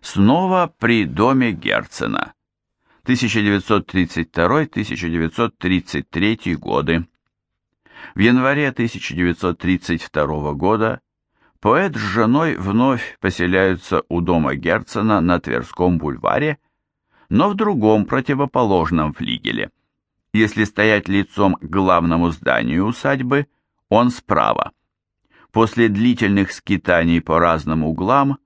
Снова при доме Герцена. 1932-1933 годы. В январе 1932 года поэт с женой вновь поселяются у дома Герцена на Тверском бульваре, но в другом противоположном флигеле. Если стоять лицом к главному зданию усадьбы, он справа. После длительных скитаний по разным углам,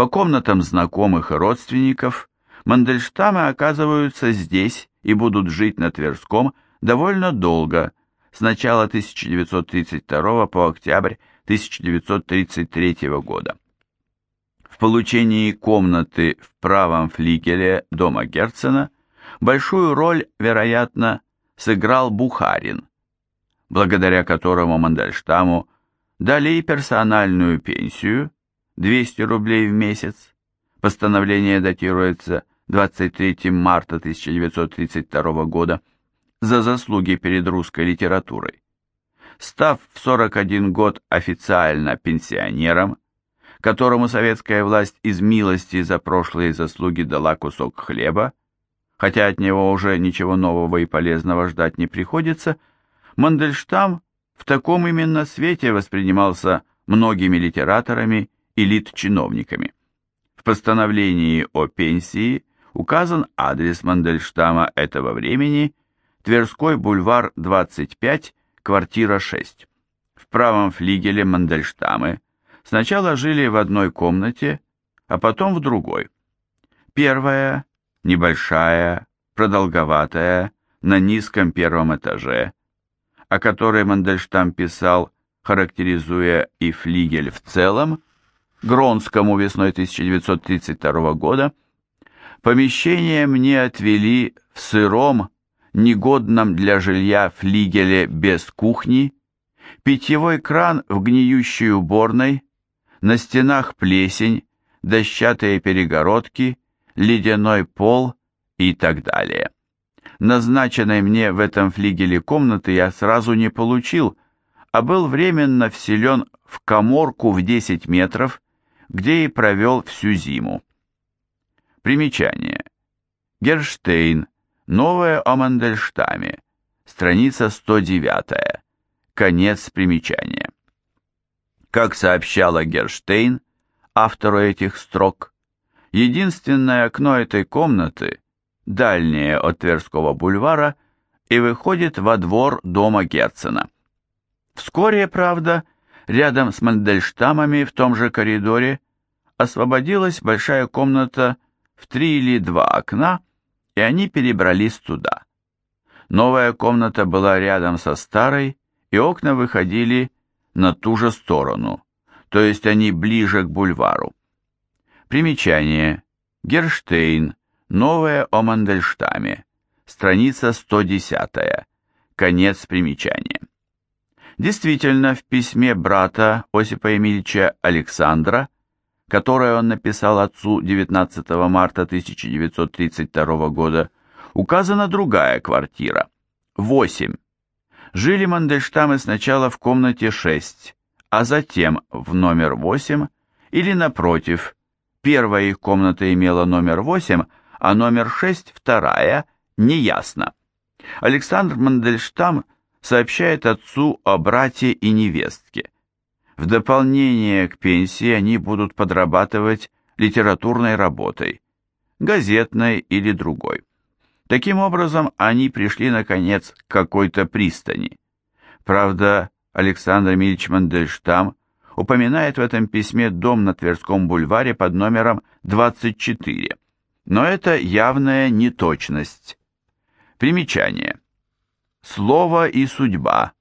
по комнатам знакомых и родственников, Мандельштамы оказываются здесь и будут жить на Тверском довольно долго, с начала 1932 по октябрь 1933 года. В получении комнаты в правом флигеле дома Герцена большую роль, вероятно, сыграл Бухарин, благодаря которому Мандельштаму дали и персональную пенсию 200 рублей в месяц, постановление датируется 23 марта 1932 года, за заслуги перед русской литературой. Став в 41 год официально пенсионером, которому советская власть из милости за прошлые заслуги дала кусок хлеба, хотя от него уже ничего нового и полезного ждать не приходится, Мандельштам в таком именно свете воспринимался многими литераторами и лит-чиновниками. В постановлении о пенсии указан адрес Мандельштама этого времени, Тверской бульвар 25, квартира 6. В правом флигеле Мандельштамы сначала жили в одной комнате, а потом в другой. Первая, небольшая, продолговатая, на низком первом этаже, о которой Мандельштам писал, характеризуя и флигель в целом, Гронскому весной 1932 года, помещение мне отвели в сыром, негодном для жилья флигеле без кухни, питьевой кран в гниющей уборной, на стенах плесень, дощатые перегородки, ледяной пол и так далее. Назначенной мне в этом флигеле комнаты я сразу не получил, а был временно вселен в коморку в 10 метров, где и провел всю зиму. Примечание. Герштейн. Новое о Мандельштаме. Страница 109. Конец примечания. Как сообщала Герштейн, автору этих строк, единственное окно этой комнаты, дальнее от Тверского бульвара, и выходит во двор дома Герцена. Вскоре, правда, рядом с Мандельштамами в том же коридоре освободилась большая комната в три или два окна, и они перебрались туда. Новая комната была рядом со старой, и окна выходили на ту же сторону, то есть они ближе к бульвару. Примечание. Герштейн. Новое о Мандельштаме. Страница 110. Конец примечания. Действительно, в письме брата Осипа Емельевича Александра которое он написал отцу 19 марта 1932 года, указана другая квартира, 8. Жили Мандельштамы сначала в комнате 6, а затем в номер 8 или напротив. Первая их комната имела номер 8, а номер 6 вторая, неясно. Александр Мандельштам сообщает отцу о брате и невестке. В дополнение к пенсии они будут подрабатывать литературной работой, газетной или другой. Таким образом, они пришли, наконец, к какой-то пристани. Правда, Александр Мильч Мандельштам упоминает в этом письме дом на Тверском бульваре под номером 24, но это явная неточность. Примечание. Слово и судьба.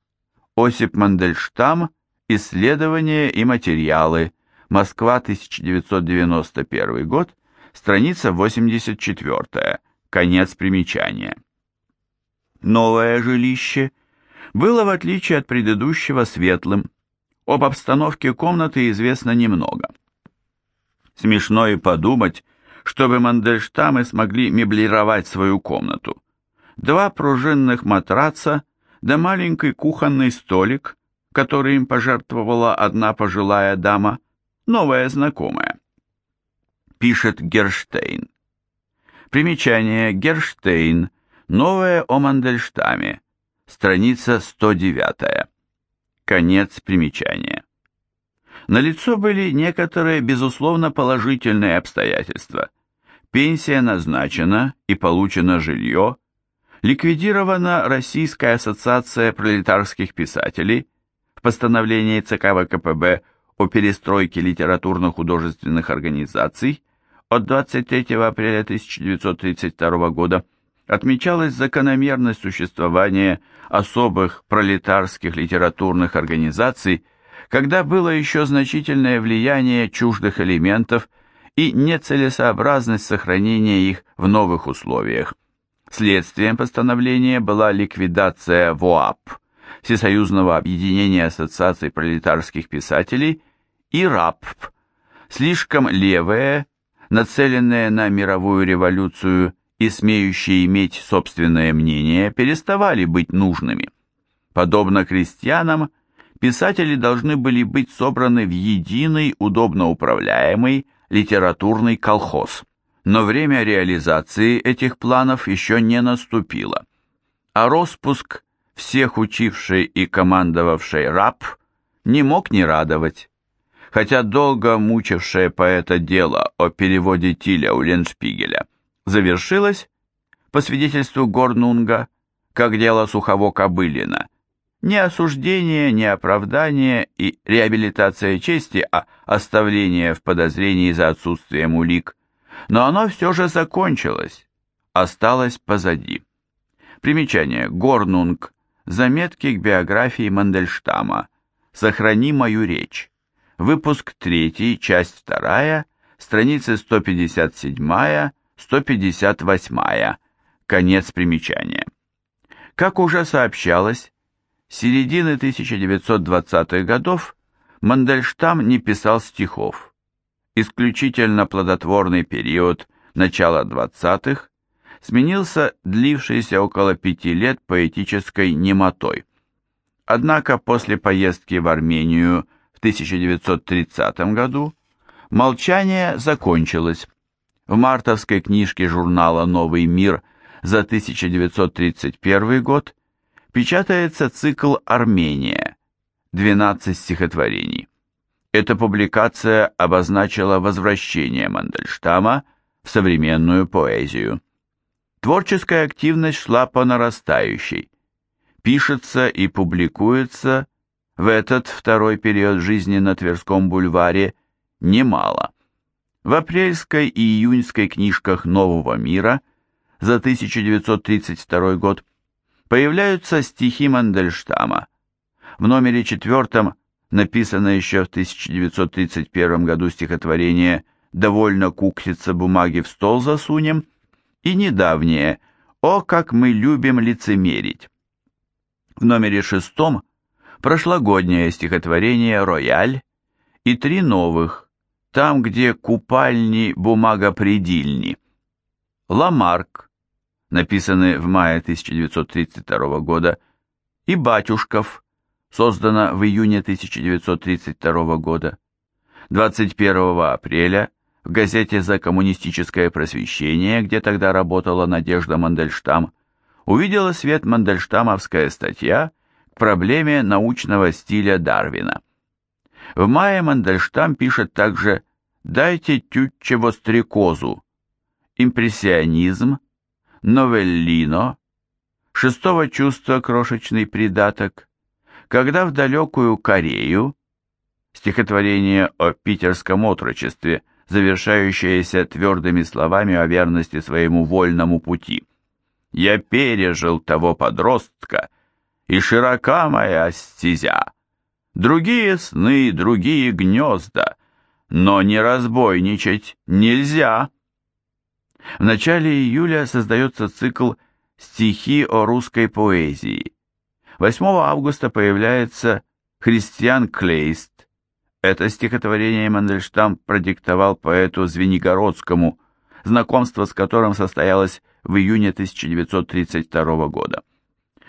Осип Мандельштам Исследования и материалы. Москва, 1991 год. Страница 84. Конец примечания. Новое жилище было, в отличие от предыдущего, светлым. Об обстановке комнаты известно немного. Смешно и подумать, чтобы Мандельштамы смогли меблировать свою комнату. Два пружинных матраца да маленький кухонный столик, который им пожертвовала одна пожилая дама, новая знакомая. пишет Герштейн. Примечание Герштейн. Новое о Мандельштаме. Страница 109. Конец примечания. Налицо были некоторые, безусловно, положительные обстоятельства. Пенсия назначена и получено жилье, ликвидирована Российская ассоциация пролетарских писателей в постановлении ЦК ВКПБ о перестройке литературно-художественных организаций от 23 апреля 1932 года отмечалась закономерность существования особых пролетарских литературных организаций, когда было еще значительное влияние чуждых элементов и нецелесообразность сохранения их в новых условиях. Следствием постановления была ликвидация ВОАП, Всесоюзного объединения ассоциаций пролетарских писателей, и РАПП, слишком левые, нацеленные на мировую революцию и смеющие иметь собственное мнение, переставали быть нужными. Подобно крестьянам, писатели должны были быть собраны в единый, удобно управляемый литературный колхоз. Но время реализации этих планов еще не наступило, а распуск всех учившей и командовавшей раб не мог не радовать. Хотя долго мучившее поэта дело о переводе Тиля у Леншпигеля завершилось, по свидетельству Горнунга, как дело сухого Кобылина, не осуждение, не оправдание и реабилитация чести, а оставление в подозрении за отсутствием улик, но оно все же закончилось, осталось позади. Примечание. Горнунг. Заметки к биографии Мандельштама. Сохрани мою речь. Выпуск 3, часть 2, страницы 157-158. Конец примечания. Как уже сообщалось, с середины 1920-х годов Мандельштам не писал стихов. Исключительно плодотворный период начала 20-х сменился длившийся около пяти лет поэтической немотой. Однако после поездки в Армению в 1930 году молчание закончилось. В мартовской книжке журнала «Новый мир» за 1931 год печатается цикл «Армения» 12 стихотворений. Эта публикация обозначила возвращение Мандельштама в современную поэзию. Творческая активность шла по нарастающей. Пишется и публикуется в этот второй период жизни на Тверском бульваре немало. В апрельской и июньской книжках «Нового мира» за 1932 год появляются стихи Мандельштама. В номере четвертом написано еще в 1931 году стихотворение «Довольно кукситься бумаги в стол засунем» и недавнее «О, как мы любим лицемерить». В номере шестом прошлогоднее стихотворение «Рояль» и три новых «Там, где купальни бумагопредильни». Ламарк, написанный в мае 1932 года, и «Батюшков», создана в июне 1932 года. 21 апреля в газете «За коммунистическое просвещение», где тогда работала Надежда Мандельштам, увидела свет мандельштамовская статья к проблеме научного стиля Дарвина. В мае Мандельштам пишет также «Дайте тютчево стрекозу», «Импрессионизм», новеллино, шестого чувства крошечный придаток, когда в далекую Корею, стихотворение о питерском отрочестве, завершающееся твердыми словами о верности своему вольному пути. «Я пережил того подростка, и широка моя стезя. Другие сны, другие гнезда, но не разбойничать нельзя». В начале июля создается цикл «Стихи о русской поэзии». 8 августа появляется Христиан Клейст. Это стихотворение Мандельштам продиктовал поэту Звенигородскому, знакомство с которым состоялось в июне 1932 года.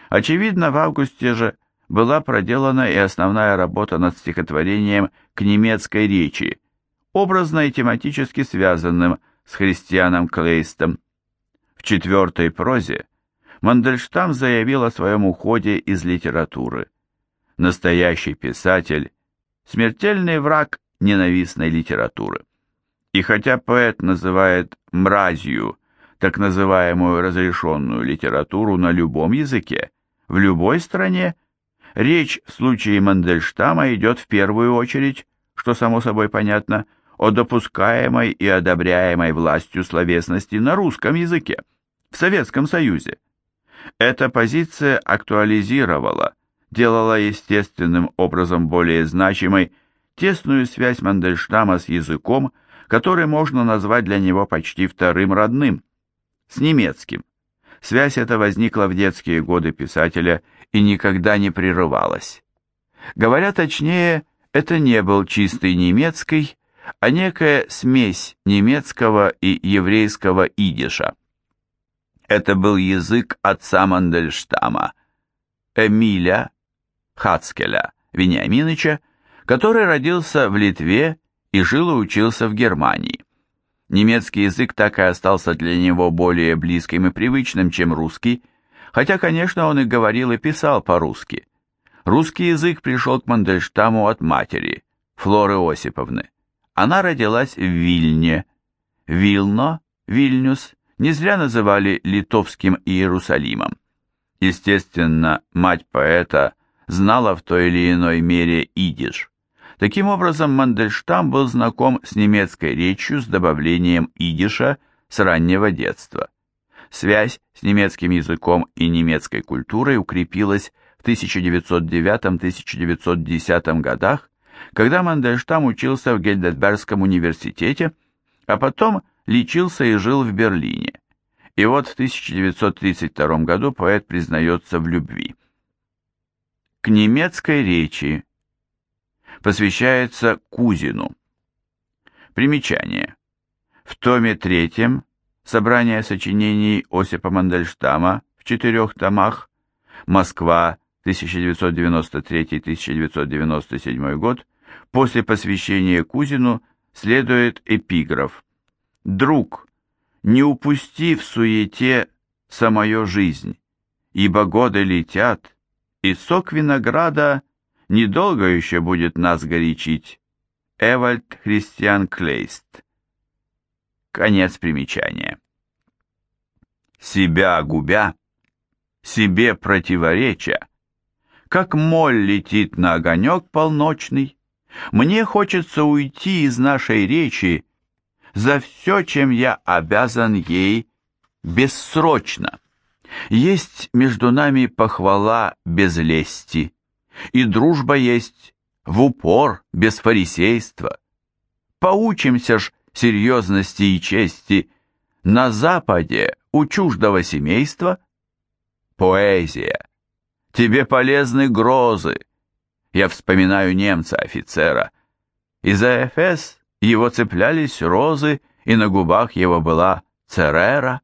Очевидно, в августе же была проделана и основная работа над стихотворением к немецкой речи образно и тематически связанным с христианом Клейстом. В четвертой прозе Мандельштам заявил о своем уходе из литературы. Настоящий писатель – смертельный враг ненавистной литературы. И хотя поэт называет «мразью» так называемую разрешенную литературу на любом языке, в любой стране, речь в случае Мандельштама идет в первую очередь, что само собой понятно, о допускаемой и одобряемой властью словесности на русском языке, в Советском Союзе. Эта позиция актуализировала, делала естественным образом более значимой тесную связь Мандельштама с языком, который можно назвать для него почти вторым родным, с немецким. Связь эта возникла в детские годы писателя и никогда не прерывалась. Говоря точнее, это не был чистый немецкий, а некая смесь немецкого и еврейского идиша. Это был язык отца Мандельштама, Эмиля Хацкеля Вениаминовича, который родился в Литве и жил и учился в Германии. Немецкий язык так и остался для него более близким и привычным, чем русский, хотя, конечно, он и говорил и писал по-русски. Русский язык пришел к Мандельштаму от матери, Флоры Осиповны. Она родилась в Вильне. Вилно, Вильнюс, не зря называли литовским Иерусалимом. Естественно, мать поэта знала в той или иной мере идиш. Таким образом, Мандельштам был знаком с немецкой речью с добавлением идиша с раннего детства. Связь с немецким языком и немецкой культурой укрепилась в 1909-1910 годах, когда Мандельштам учился в Гельдельбергском университете, а потом лечился и жил в Берлине. И вот в 1932 году поэт признается в любви. К немецкой речи посвящается Кузину. Примечание. В томе третьем собрание сочинений Осипа Мандельштама в четырех томах Москва, 1993-1997 год, после посвящения Кузину следует эпиграф Друг, не упусти в суете самую жизнь, ибо годы летят, и сок винограда недолго еще будет нас горячить. Эвальд Христиан Клейст. Конец примечания. Себя губя, себе противореча, как моль летит на огонек полночный, мне хочется уйти из нашей речи за все, чем я обязан ей бессрочно. Есть между нами похвала без лести, и дружба есть в упор, без фарисейства. Поучимся ж серьезности и чести на западе у чуждого семейства. Поэзия. Тебе полезны грозы. Я вспоминаю немца-офицера. И за Эфес его цеплялись розы, и на губах его была церера.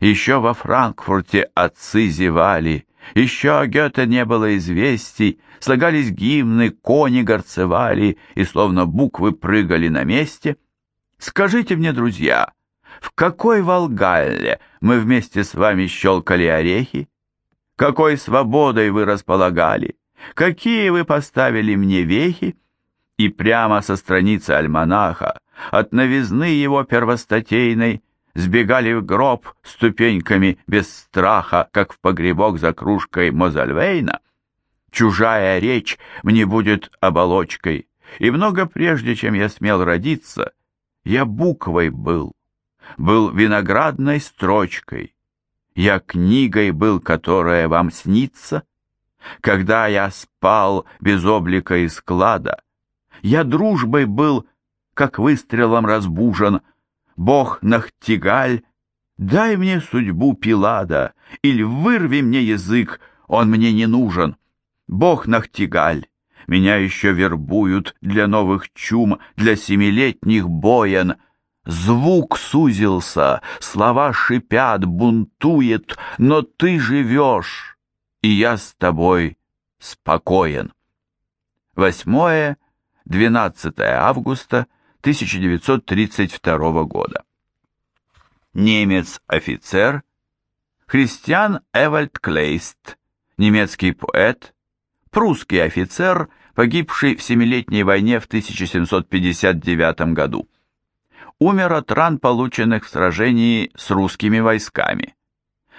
Еще во Франкфурте отцы зевали, еще о Гёте не было известий, слагались гимны, кони горцевали, и словно буквы прыгали на месте. Скажите мне, друзья, в какой Волгалле мы вместе с вами щелкали орехи? Какой свободой вы располагали? Какие вы поставили мне вехи? И прямо со страницы альманаха, от новизны его первостатейной, сбегали в гроб ступеньками без страха, как в погребок за кружкой Мозальвейна. Чужая речь мне будет оболочкой, и много прежде, чем я смел родиться, я буквой был, был виноградной строчкой, я книгой был, которая вам снится, когда я спал без облика и склада, я дружбой был, как выстрелом разбужен. Бог Нахтигаль, дай мне судьбу Пилада, или вырви мне язык, он мне не нужен. Бог Нахтигаль, меня еще вербуют для новых чум, для семилетних боен. Звук сузился, слова шипят, бунтует, но ты живешь, и я с тобой спокоен. Восьмое 12 августа 1932 года. Немец-офицер Христиан Эвальд Клейст, немецкий поэт, прусский офицер, погибший в Семилетней войне в 1759 году. Умер от ран, полученных в сражении с русскими войсками.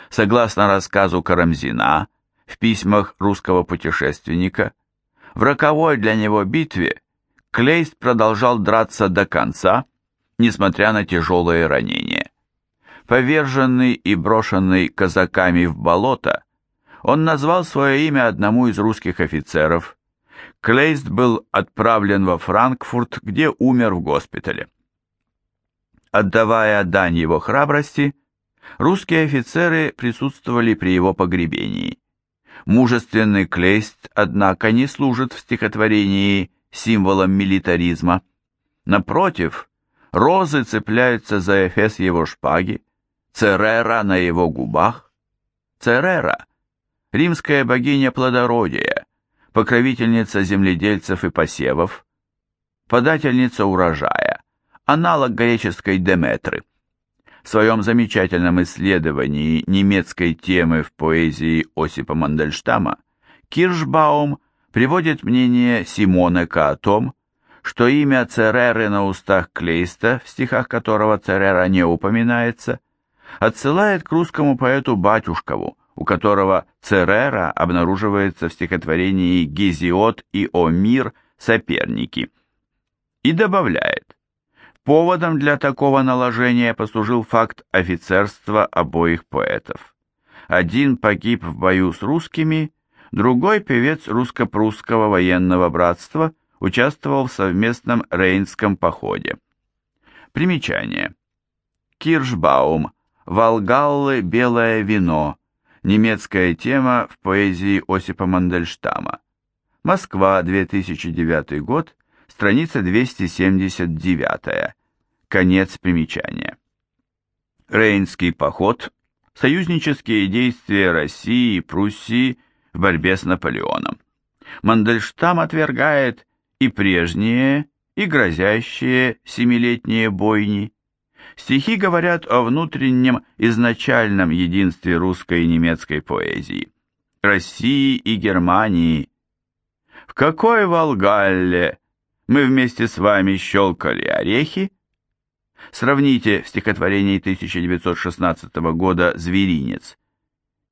Согласно рассказу Карамзина в письмах русского путешественника, в роковой для него битве Клейст продолжал драться до конца, несмотря на тяжелые ранения. Поверженный и брошенный казаками в болото, он назвал свое имя одному из русских офицеров. Клейст был отправлен во Франкфурт, где умер в госпитале. Отдавая дань его храбрости, русские офицеры присутствовали при его погребении. Мужественный Клейст, однако, не служит в стихотворении символом милитаризма. Напротив, розы цепляются за эфес его шпаги, Церера на его губах. Церера – римская богиня плодородия, покровительница земледельцев и посевов, подательница урожая, аналог греческой Деметры. В своем замечательном исследовании немецкой темы в поэзии Осипа Мандельштама Киршбаум приводит мнение Симонека о том, что имя Цереры на устах Клейста, в стихах которого Церера не упоминается, отсылает к русскому поэту Батюшкову, у которого Церера обнаруживается в стихотворении «Гезиот» и «О мир» соперники, и добавляет, поводом для такого наложения послужил факт офицерства обоих поэтов. Один погиб в бою с русскими, другой певец русско-прусского военного братства участвовал в совместном Рейнском походе. Примечание. Киршбаум Волгаллы «Белое вино», немецкая тема в поэзии Осипа Мандельштама. Москва, 2009 год, страница 279, конец примечания. Рейнский поход, союзнические действия России и Пруссии в борьбе с Наполеоном. Мандельштам отвергает и прежние, и грозящие семилетние бойни, Стихи говорят о внутреннем изначальном единстве русской и немецкой поэзии, России и Германии. В какой Волгалле мы вместе с вами щелкали орехи? Сравните в стихотворении 1916 года «Зверинец»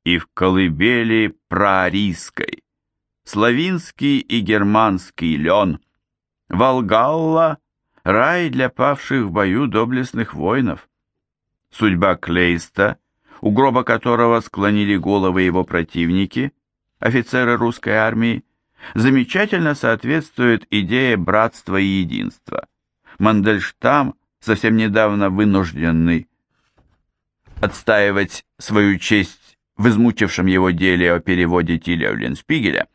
и в колыбели проарийской, славинский и германский лен, Волгалла рай для павших в бою доблестных воинов. Судьба Клейста, у гроба которого склонили головы его противники, офицеры русской армии, замечательно соответствует идее братства и единства. Мандельштам, совсем недавно вынужденный отстаивать свою честь в измучившем его деле о переводе Тиля Ленспигеля,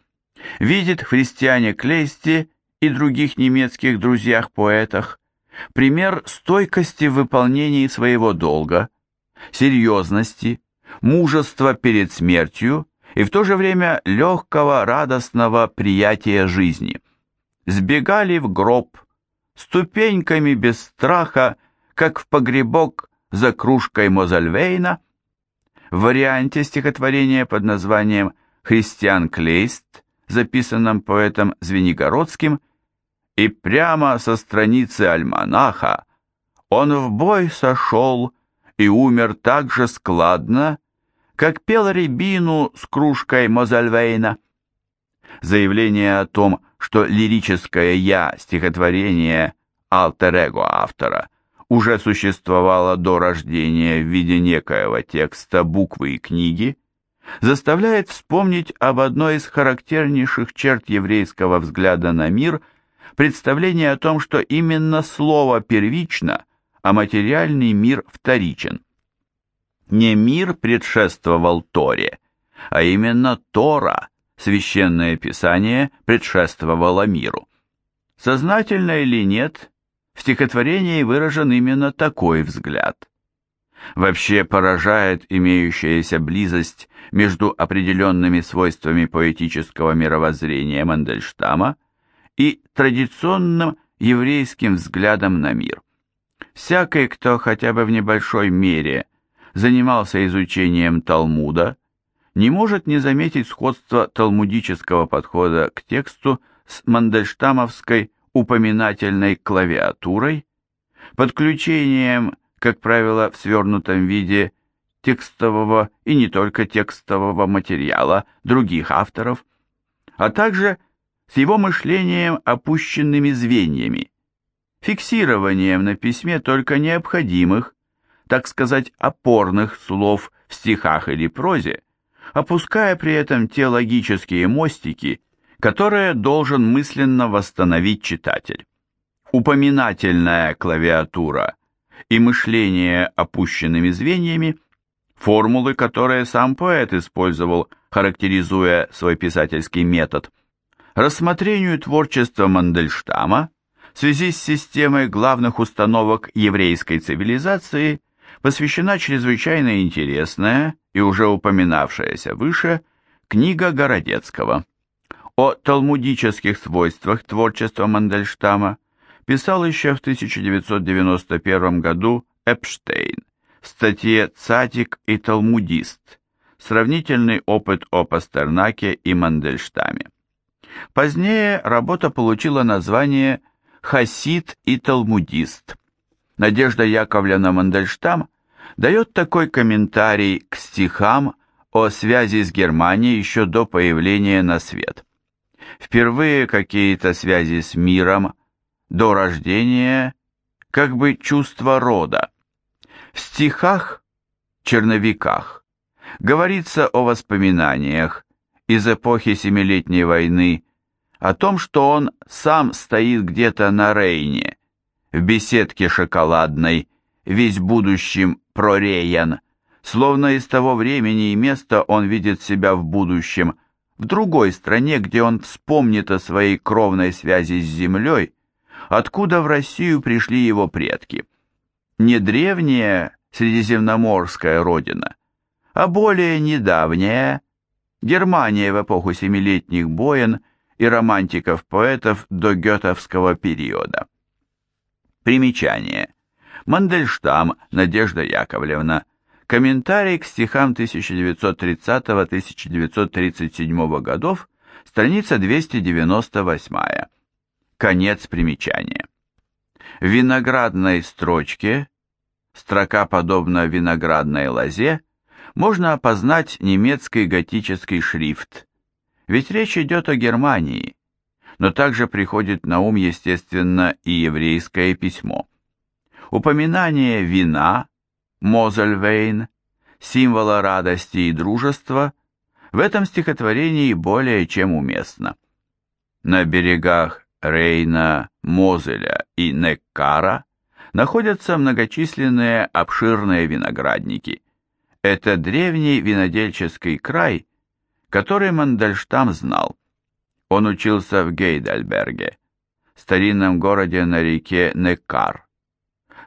видит в христиане Клейсте и других немецких друзьях-поэтах пример стойкости в выполнении своего долга, серьезности, мужества перед смертью и в то же время легкого, радостного приятия жизни. Сбегали в гроб, ступеньками без страха, как в погребок за кружкой Мозальвейна. В варианте стихотворения под названием «Христиан Клейст», записанном поэтом Звенигородским, и прямо со страницы альманаха он в бой сошел и умер так же складно, как пел рябину с кружкой Мозальвейна. Заявление о том, что лирическое «я» стихотворение алтер-эго автора уже существовало до рождения в виде некоего текста, буквы и книги, заставляет вспомнить об одной из характернейших черт еврейского взгляда на мир – представление о том, что именно слово первично, а материальный мир вторичен. Не мир предшествовал Торе, а именно Тора, священное писание, предшествовало миру. Сознательно или нет, в стихотворении выражен именно такой взгляд. Вообще поражает имеющаяся близость между определенными свойствами поэтического мировоззрения Мандельштама – и традиционным еврейским взглядом на мир. Всякий, кто хотя бы в небольшой мере занимался изучением Талмуда, не может не заметить сходство талмудического подхода к тексту с мандельштамовской упоминательной клавиатурой, подключением, как правило, в свернутом виде текстового и не только текстового материала других авторов, а также с его мышлением опущенными звеньями, фиксированием на письме только необходимых, так сказать, опорных слов в стихах или прозе, опуская при этом те логические мостики, которые должен мысленно восстановить читатель. Упоминательная клавиатура и мышление опущенными звеньями – формулы, которые сам поэт использовал, характеризуя свой писательский метод. Рассмотрению творчества Мандельштама в связи с системой главных установок еврейской цивилизации посвящена чрезвычайно интересная и уже упоминавшаяся выше книга Городецкого. О талмудических свойствах творчества Мандельштама писал еще в 1991 году Эпштейн в статье «Цатик и талмудист. Сравнительный опыт о Пастернаке и Мандельштаме». Позднее работа получила название «Хасид и талмудист». Надежда Яковлевна Мандельштам дает такой комментарий к стихам о связи с Германией еще до появления на свет. Впервые какие-то связи с миром, до рождения, как бы чувство рода. В стихах, черновиках, говорится о воспоминаниях из эпохи Семилетней войны, о том, что он сам стоит где-то на Рейне, в беседке шоколадной, весь будущим прореян, словно из того времени и места он видит себя в будущем, в другой стране, где он вспомнит о своей кровной связи с землей, откуда в Россию пришли его предки. Не древняя средиземноморская родина, а более недавняя Германия в эпоху семилетних боен и романтиков-поэтов до гетовского периода. Примечание. Мандельштам Надежда Яковлевна. Комментарий к стихам 1930-1937 годов, страница 298. Конец примечания. В виноградной строчке, строка подобна виноградной лозе, можно опознать немецкий готический шрифт, ведь речь идет о Германии, но также приходит на ум, естественно, и еврейское письмо. Упоминание вина, Мозельвейн, символа радости и дружества, в этом стихотворении более чем уместно. На берегах Рейна, Мозеля и Неккара находятся многочисленные обширные виноградники. Это древний винодельческий край, который Мандельштам знал. Он учился в Гейдельберге, старинном городе на реке Неккар.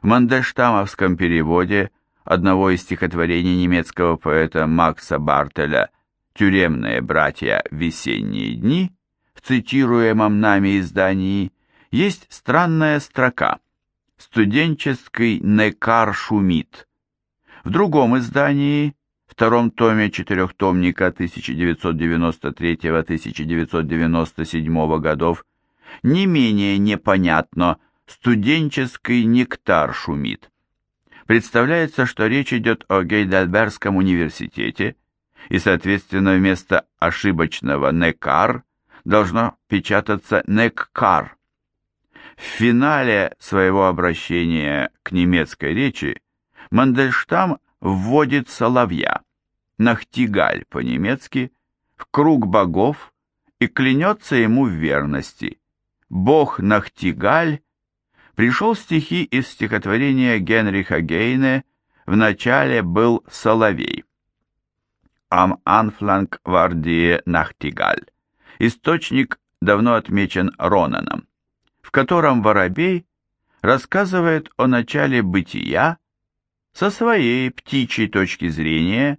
В мандельштамовском переводе одного из стихотворений немецкого поэта Макса Бартеля «Тюремные братья. Весенние дни» в цитируемом нами издании есть странная строка «Студенческий Некар шумит». В другом издании втором томе четырехтомника 1993-1997 годов не менее непонятно «студенческий нектар шумит». Представляется, что речь идет о Гейдельбергском университете, и, соответственно, вместо ошибочного «некар» должно печататься «неккар». В финале своего обращения к немецкой речи Мандельштам вводит соловья, Нахтигаль по-немецки, в круг богов и клянется ему в верности. Бог Нахтигаль пришел стихи из стихотворения Генриха Гейне «В начале был соловей». Ам Анфланг Вардие Нахтигаль. Источник давно отмечен Ронаном, в котором воробей рассказывает о начале бытия со своей птичьей точки зрения.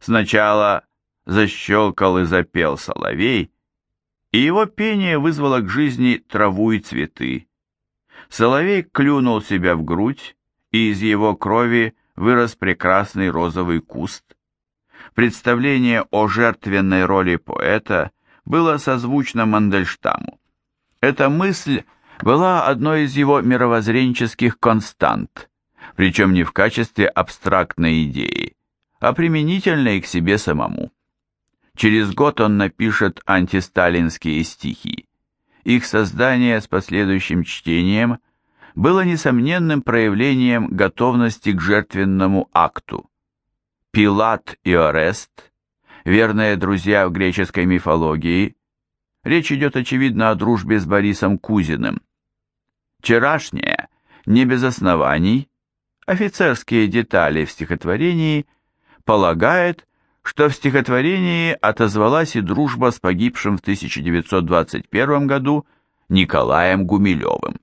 Сначала защелкал и запел соловей, и его пение вызвало к жизни траву и цветы, Соловей клюнул себя в грудь, и из его крови вырос прекрасный розовый куст. Представление о жертвенной роли поэта было созвучно Мандельштаму. Эта мысль была одной из его мировоззренческих констант, причем не в качестве абстрактной идеи, а применительной к себе самому. Через год он напишет антисталинские стихи. Их создание с последующим чтением было несомненным проявлением готовности к жертвенному акту. Пилат и Орест, верные друзья в греческой мифологии, речь идет очевидно о дружбе с Борисом Кузиным. Вчерашнее, не без оснований, офицерские детали в стихотворении полагает, что в стихотворении отозвалась и дружба с погибшим в 1921 году Николаем Гумилевым.